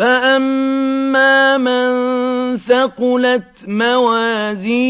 فَأَمَّا مَن ثَقُلَتْ مَوَازِينُهُ